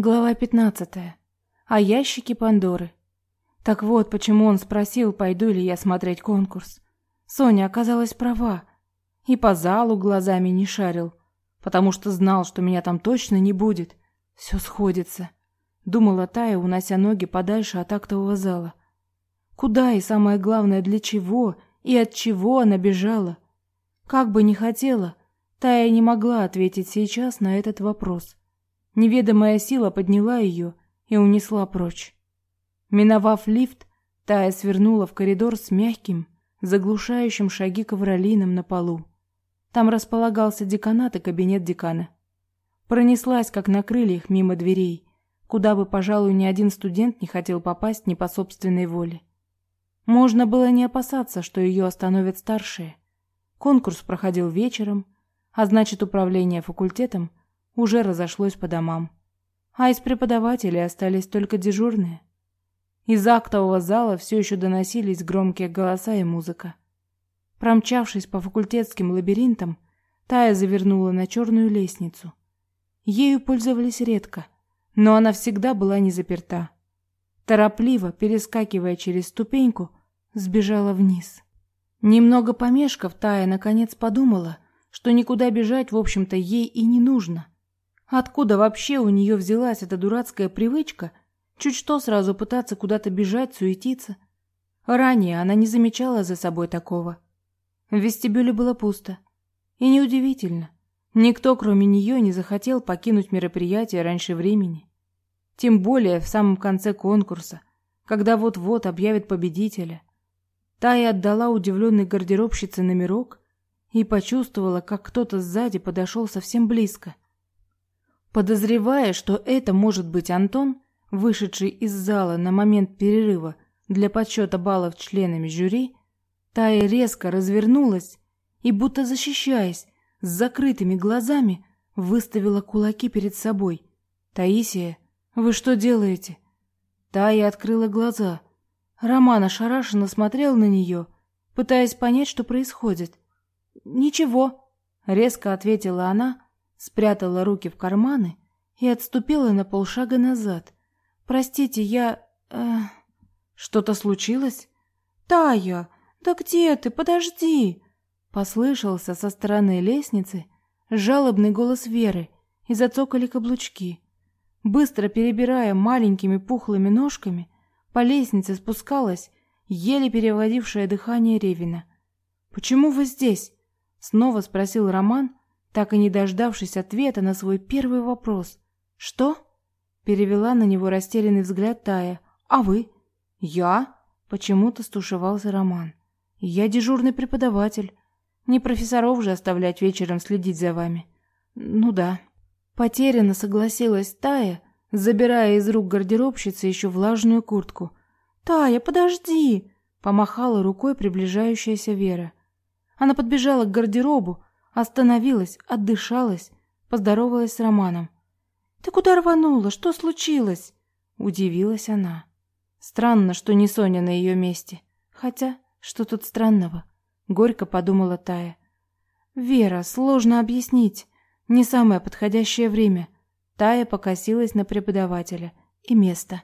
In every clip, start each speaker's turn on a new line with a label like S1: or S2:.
S1: Глава 15. О ящике Пандоры. Так вот, почему он спросил, пойду ли я смотреть конкурс. Соня оказалась права. И по залу глазами не шарил, потому что знал, что меня там точно не будет. Все сходится. Думала Тая, унося ноги подальше от актового зала. Куда и самое главное, для чего и от чего она бежала? Как бы ни хотела, Тая не могла ответить сейчас на этот вопрос. Неведомая сила подняла ее и унесла прочь. Миновав лифт, Тая свернула в коридор с мягким, заглушающим шаги ковролином на полу. Там располагался деканат и кабинет декана. Пронеслась, как на крыльях, мимо дверей, куда бы, пожалуй, ни один студент не хотел попасть не по собственной воле. Можно было не опасаться, что ее остановят старшие. Конкурс проходил вечером, а значит, управление факультетом уже разошлось по домам. А из преподавателей остались только дежурные. Из актового зала все еще доносились громкие голоса и музыка. Промчавшись по факультетским лабиринтам, Тая завернула на черную лестницу. Ею пользовались редко, но она всегда была не заперта. Торопливо, перескакивая через ступеньку, сбежала вниз. Немного помешков, Тая наконец подумала, что никуда бежать, в общем-то, ей и не нужно. Откуда вообще у нее взялась эта дурацкая привычка чуть что сразу пытаться куда-то бежать, суетиться? Ранее она не замечала за собой такого. В вестибюле было пусто. И неудивительно. Никто, кроме нее, не захотел покинуть мероприятие раньше времени. Тем более в самом конце конкурса, когда вот-вот объявят победителя. Тая отдала удивленной гардеробщице номерок и почувствовала, как кто-то сзади подошел совсем близко – Подозревая, что это может быть Антон, вышедший из зала на момент перерыва для подсчета баллов членами жюри, Тая резко развернулась и, будто защищаясь, с закрытыми глазами выставила кулаки перед собой. «Таисия, вы что делаете?» Тая открыла глаза. Роман ошарашенно смотрел на нее, пытаясь понять, что происходит. «Ничего», — резко ответила она, спрятала руки в карманы и отступила на полшага назад. Простите, я э что-то случилось? Тая, да где ты? Подожди, послышался со стороны лестницы жалобный голос Веры, и зацокали каблучки. Быстро перебирая маленькими пухлыми ножками, по лестнице спускалась еле переводившая дыхание Ревина. Почему вы здесь? снова спросил Роман, так и не дождавшись ответа на свой первый вопрос. «Что?» — перевела на него растерянный взгляд Тая. «А вы?» «Я?» — почему-то стушевался Роман. «Я дежурный преподаватель. Не профессоров же оставлять вечером следить за вами». «Ну да». Потерянно согласилась Тая, забирая из рук гардеробщицы еще влажную куртку. «Тая, подожди!» — помахала рукой приближающаяся Вера. Она подбежала к гардеробу, Остановилась, отдышалась, поздоровалась с Романом. «Ты куда рванула? Что случилось?» Удивилась она. Странно, что не Соня на ее месте. Хотя, что тут странного? Горько подумала Тая. «Вера, сложно объяснить. Не самое подходящее время». Тая покосилась на преподавателя. И место.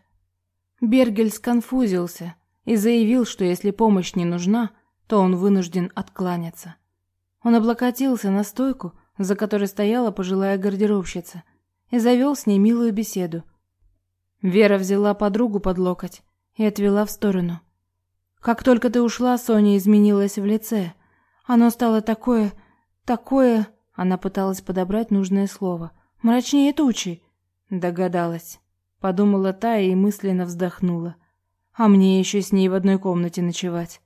S1: Бергель сконфузился и заявил, что если помощь не нужна, то он вынужден откланяться. Он облокотился на стойку, за которой стояла пожилая гардеробщица, и завел с ней милую беседу. Вера взяла подругу под локоть и отвела в сторону. Как только ты ушла, Соня изменилась в лице. Оно стало такое, такое, она пыталась подобрать нужное слово. Мрачнее тучи, догадалась. Подумала та и мысленно вздохнула. А мне еще с ней в одной комнате ночевать.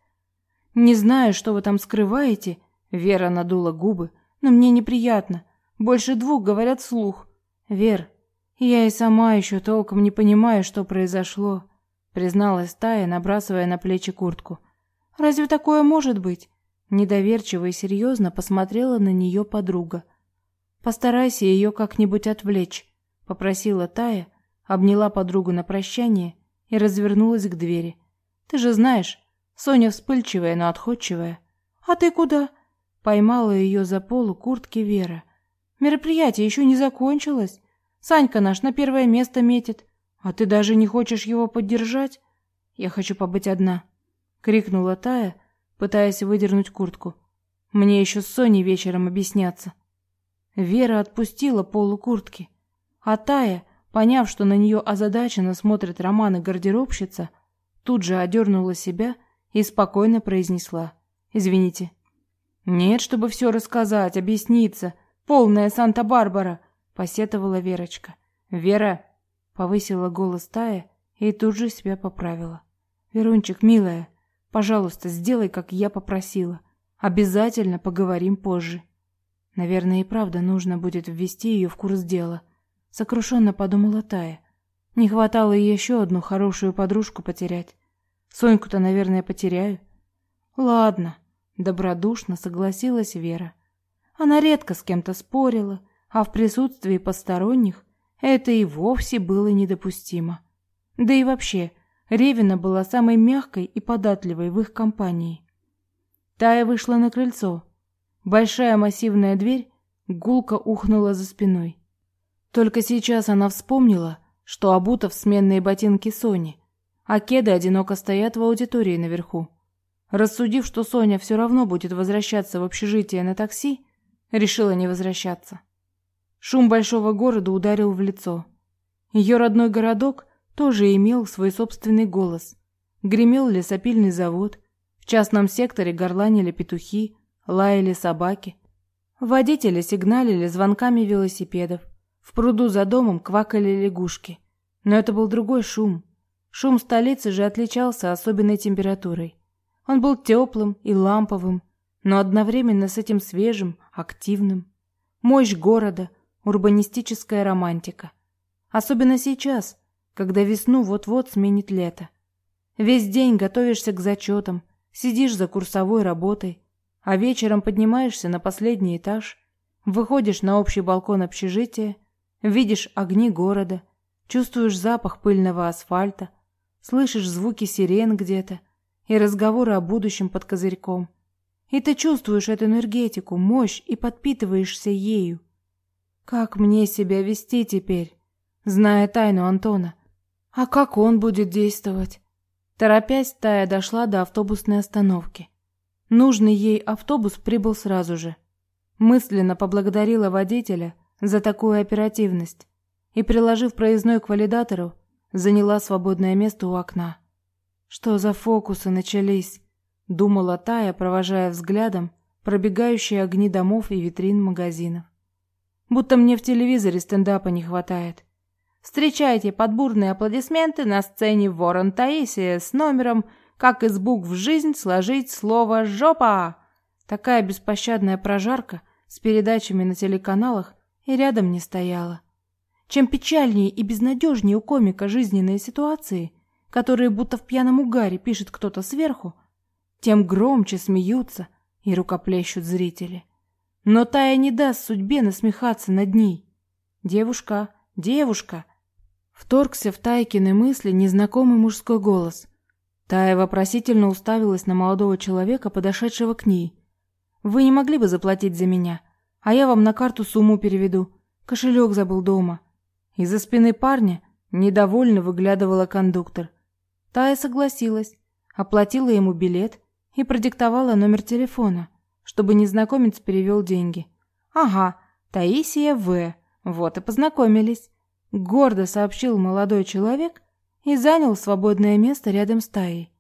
S1: Не знаю, что вы там скрываете, Вера надула губы. Но мне неприятно. Больше двух говорят вслух. Вер, я и сама еще толком не понимаю, что произошло, призналась Тая, набрасывая на плечи куртку. Разве такое может быть? Недоверчиво и серьезно посмотрела на нее подруга. Постарайся ее как-нибудь отвлечь, попросила Тая, обняла подругу на прощание и развернулась к двери. Ты же знаешь, Соня вспыльчивая, но отходчивая. А ты куда? Поймала ее за полу куртки Вера. Мероприятие еще не закончилось. Санька наш на первое место метит, а ты даже не хочешь его поддержать? Я хочу побыть одна, крикнула Тая, пытаясь выдернуть куртку. Мне еще с Соней вечером объясняться. Вера отпустила полу куртки, а Тая, поняв, что на нее озадаченно смотрит Роман и гардеробщица, тут же одернула себя и спокойно произнесла: "Извините". Нет, чтобы все рассказать, объясниться, полная Санта-Барбара, посетовала Верочка. Вера повысила голос Тая и тут же себя поправила. Верунчик, милая, пожалуйста, сделай, как я попросила. Обязательно поговорим позже. Наверное, и правда нужно будет ввести ее в курс дела. Сокрушенно подумала Тая. Не хватало еще одну хорошую подружку потерять. Соньку-то, наверное, потеряю. Ладно, добродушно согласилась Вера. Она редко с кем-то спорила, а в присутствии посторонних это и вовсе было недопустимо. Да и вообще, Ревина была самой мягкой и податливой в их компании. Тая вышла на крыльцо. Большая массивная дверь гулко ухнула за спиной. Только сейчас она вспомнила, что обута в сменные ботинки Сони, а кеды одиноко стоят в аудитории наверху. Рассудив, что Соня все равно будет возвращаться в общежитие на такси, решила не возвращаться. Шум большого города ударил в лицо. Ее родной городок тоже имел свой собственный голос. Гремел лесопильный завод, в частном секторе горланили петухи, лаяли собаки. Водители сигналили звонками велосипедов. В пруду за домом квакали лягушки. Но это был другой шум. Шум столицы же отличался особенной температурой. Он был теплым и ламповым, но одновременно с этим свежим, активным. Мощь города, урбанистическая романтика. Особенно сейчас, когда весну вот-вот сменит лето. Весь день готовишься к зачетам, Сидишь за курсовой работой, а вечером поднимаешься на последний этаж, выходишь на общий балкон общежития, видишь огни города, чувствуешь запах пыльного асфальта, слышишь звуки сирен где-то и разговоры о будущем под козырьком. И ты чувствуешь эту энергетику, мощь и подпитываешься ею. Как мне себя вести теперь, зная тайну Антона? А как он будет действовать? Торопясь, Тая дошла до автобусной остановки. Нужный ей автобус прибыл сразу же. Мысленно поблагодарила водителя за такую оперативность и, приложив проездной к валидатору, заняла свободное место у окна. Что за фокусы начались? думала Тая, провожая взглядом пробегающие огни домов и витрин магазинов. Будто мне в телевизоре стендапа не хватает. Встречайте под бурные аплодисменты на сцене Ворон Таисия с номером «Как из букв в жизнь сложить слово «жопа». Такая беспощадная прожарка с передачами на телеканалах и рядом не стояла. Чем печальнее и безнадежнее у комика жизненные ситуации, которые будто в пьяном угаре пишет кто-то сверху, тем громче смеются и рукоплещут зрители. Но Тая не даст судьбе насмехаться над ней. Девушка, девушка, Вторгся в Тайкины мысли незнакомый мужской голос. Тая вопросительно уставилась на молодого человека, подошедшего к ней. «Вы не могли бы заплатить за меня? А я вам на карту сумму переведу. Кошелек забыл дома». Из-за спины парня недовольно выглядывала кондуктор. Тая согласилась, оплатила ему билет и продиктовала номер телефона, чтобы незнакомец перевел деньги. «Ага, Таисия В. Вот и познакомились». Гордо сообщил молодой человек и занял свободное место рядом с Таей.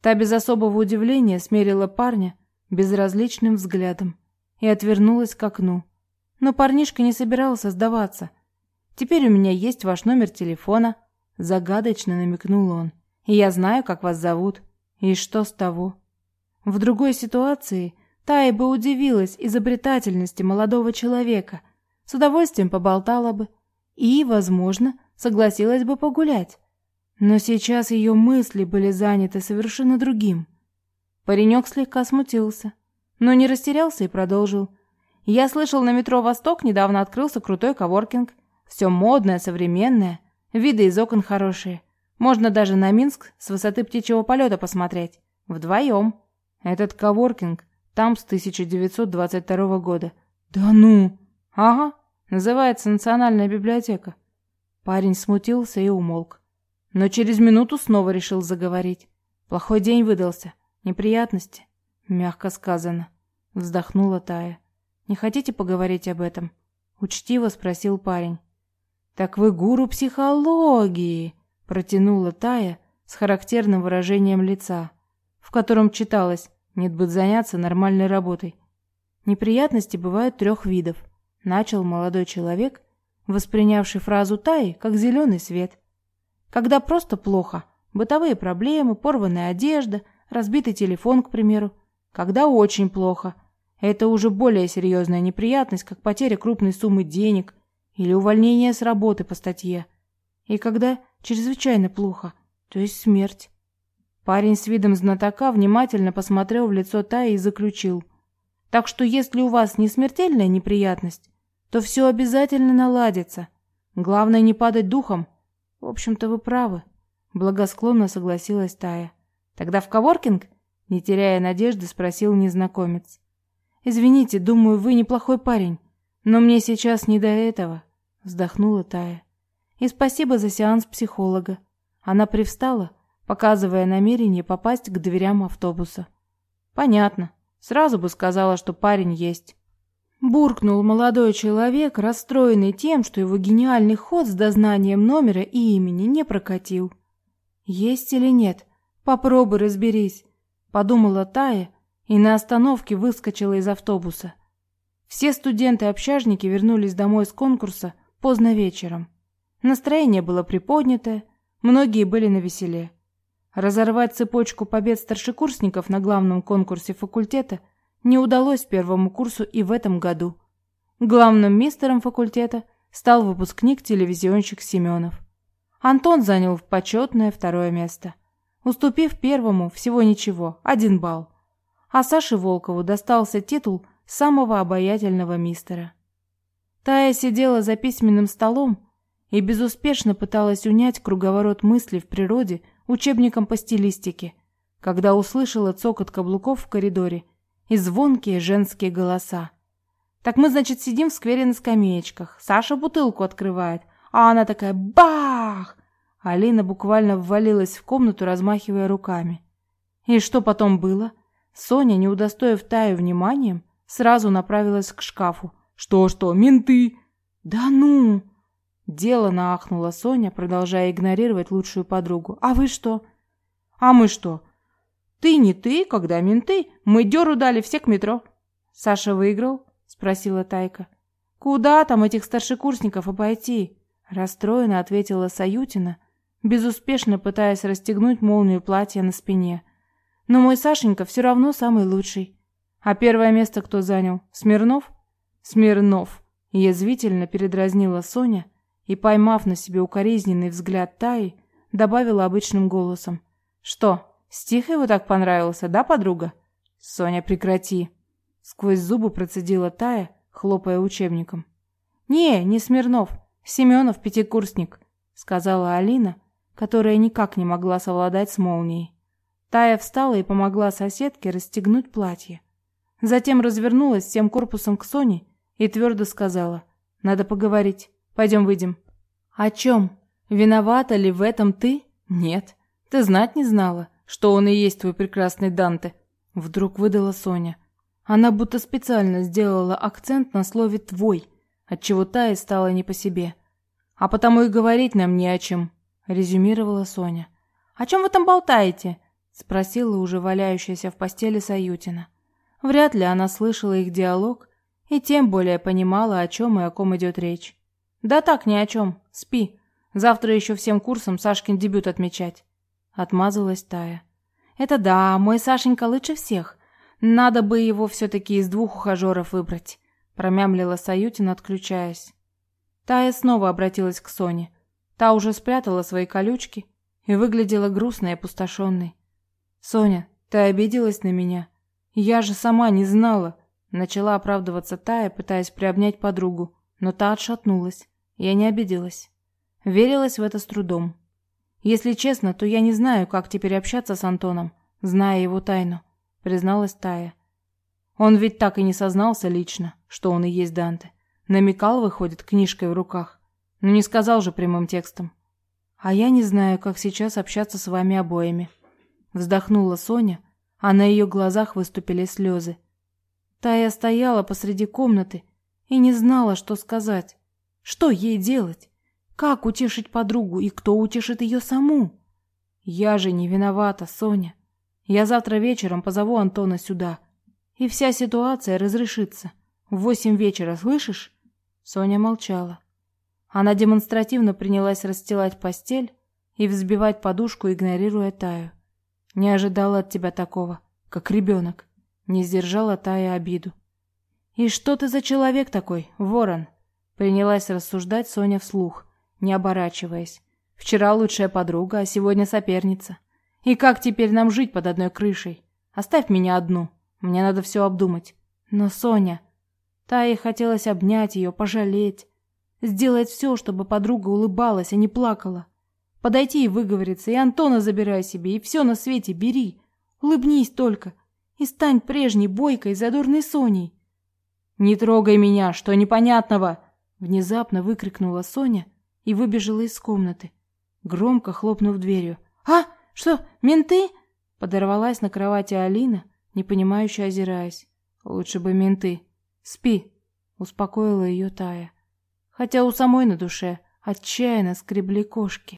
S1: Та без особого удивления смерила парня безразличным взглядом и отвернулась к окну. Но парнишка не собирался сдаваться. «Теперь у меня есть ваш номер телефона», — загадочно намекнул он. «И я знаю, как вас зовут. И что с того?» В другой ситуации Тая бы удивилась изобретательности молодого человека, с удовольствием поболтала бы, и, возможно, согласилась бы погулять. Но сейчас ее мысли были заняты совершенно другим. Паренек слегка смутился, но не растерялся и продолжил. «Я слышал, на метро «Восток» недавно открылся крутой коворкинг. Все модное, современное, виды из окон хорошие. Можно даже на Минск с высоты птичьего полета посмотреть. Вдвоем. Этот коворкинг там с 1922 года. Да ну! Ага, Называется Национальная библиотека». Парень смутился и умолк. Но через минуту снова решил заговорить. Плохой день выдался. Неприятности. Мягко сказано. Вздохнула Тая. «Не хотите поговорить об этом?» Учтиво спросил парень. «Так вы гуру психологии!» Протянула Тая с характерным выражением лица, в котором читалось «Нет бы заняться нормальной работой». Неприятности бывают трех видов. Начал молодой человек, воспринявший фразу Таи как зеленый свет. Когда просто плохо, бытовые проблемы, порванная одежда, разбитый телефон, к примеру. Когда очень плохо, это уже более серьезная неприятность, как потеря крупной суммы денег или увольнение с работы по статье. И когда чрезвычайно плохо, то есть смерть. Парень с видом знатока внимательно посмотрел в лицо Таи и заключил. Так что если у вас не смертельная неприятность, то все обязательно наладится. Главное не падать духом. В общем-то, вы правы. Благосклонно согласилась Тая. Тогда в коворкинг? Не теряя надежды, спросил незнакомец. «Извините, думаю, вы неплохой парень, но мне сейчас не до этого», — вздохнула Тая. «И спасибо за сеанс психолога». Она привстала, показывая намерение попасть к дверям автобуса. «Понятно. Сразу бы сказала, что парень есть». Буркнул молодой человек, расстроенный тем, что его гениальный ход с дознанием номера и имени не прокатил. «Есть или нет? Попробуй разберись», — подумала Тая, и на остановке выскочила из автобуса. Все студенты-общажники вернулись домой с конкурса поздно вечером. Настроение было приподнятое, многие были на веселе. Разорвать цепочку побед старшекурсников на главном конкурсе факультета не удалось первому курсу и в этом году. Главным мистером факультета стал выпускник-телевизионщик Семенов. Антон занял почетное второе место, уступив первому всего ничего, один балл а Саше Волкову достался титул самого обаятельного мистера. Тая сидела за письменным столом и безуспешно пыталась унять круговорот мыслей в природе учебником по стилистике, когда услышала цокот каблуков в коридоре и звонкие женские голоса. Так мы, значит, сидим в сквере на скамеечках. Саша бутылку открывает, а она такая «Бах!» Алина буквально ввалилась в комнату, размахивая руками. И что потом было? Соня, не удостоив Таю вниманием, сразу направилась к шкафу. «Что-что, менты?» «Да ну!» Дело ахнула Соня, продолжая игнорировать лучшую подругу. «А вы что?» «А мы что?» «Ты не ты, когда менты. Мы дёру дали все к метро». «Саша выиграл?» — спросила Тайка. «Куда там этих старшекурсников обойти?» Расстроенно ответила Саютина, безуспешно пытаясь расстегнуть молнию платья на спине. Но мой Сашенька все равно самый лучший. А первое место кто занял? Смирнов? Смирнов. Язвительно передразнила Соня и, поймав на себе укоризненный взгляд Таи, добавила обычным голосом. Что, стих его так понравился, да, подруга? Соня, прекрати. Сквозь зубы процедила Тая, хлопая учебником. Не, не Смирнов. Семенов пятикурсник, сказала Алина, которая никак не могла совладать с молнией. Тая встала и помогла соседке расстегнуть платье. Затем развернулась всем корпусом к Соне и твердо сказала: "Надо поговорить. Пойдем выйдем". "О чем? Виновата ли в этом ты?" "Нет. Ты знать не знала, что он и есть твой прекрасный Данте", вдруг выдала Соня. Она будто специально сделала акцент на слове твой, отчего Тае стало не по себе. А потому и говорить нам не о чем, резюмировала Соня. О чем вы там болтаете? спросила уже валяющаяся в постели Саютина. Вряд ли она слышала их диалог и тем более понимала, о чем и о ком идет речь. Да так ни о чем. Спи. Завтра еще всем курсом Сашкин дебют отмечать. Отмазалась Тая. Это да, мой Сашенька лучше всех. Надо бы его все таки из двух ухажеров выбрать, промямлила Саютина, отключаясь. Тая снова обратилась к Соне. Та уже спрятала свои колючки и выглядела грустной и опустошенной. Соня, ты обиделась на меня? Я же сама не знала, начала оправдываться Тая, пытаясь приобнять подругу, но та отшатнулась. Я не обиделась. Верилась в это с трудом. Если честно, то я не знаю, как теперь общаться с Антоном, зная его тайну, призналась Тая. Он ведь так и не сознался лично, что он и есть Данте. Намекал, выходит, книжкой в руках. Но не сказал же прямым текстом. А я не знаю, как сейчас общаться с вами обоими. Вздохнула Соня, а на ее глазах выступили слезы. Тая стояла посреди комнаты и не знала, что сказать. Что ей делать? Как утешить подругу и кто утешит ее саму? Я же не виновата, Соня. Я завтра вечером позову Антона сюда, и вся ситуация разрешится. В восемь вечера, слышишь? Соня молчала. Она демонстративно принялась расстилать постель и взбивать подушку, игнорируя Таю. Не ожидала от тебя такого, как ребенок. Не сдержала Тая обиду. И что ты за человек такой, Ворон? Принялась рассуждать Соня вслух, не оборачиваясь. Вчера лучшая подруга, а сегодня соперница. И как теперь нам жить под одной крышей? Оставь меня одну. Мне надо все обдумать. Но Соня... Тае хотелось обнять ее, пожалеть. Сделать все, чтобы подруга улыбалась, а не плакала. Подойти и выговориться, и Антона забирай себе, и все на свете бери. Улыбнись только. И стань прежней, бойкой, задорной Соней. «Не трогай меня, что непонятного!» Внезапно выкрикнула Соня и выбежала из комнаты, громко хлопнув дверью. «А, что, менты?» Подорвалась на кровати Алина, непонимающе озираясь. «Лучше бы менты. Спи», — успокоила ее Тая. Хотя у самой на душе отчаянно скребли кошки.